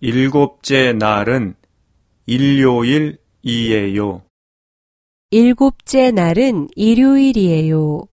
일곱째 날은 일요일이에요. 일곱째 날은 일요일이에요.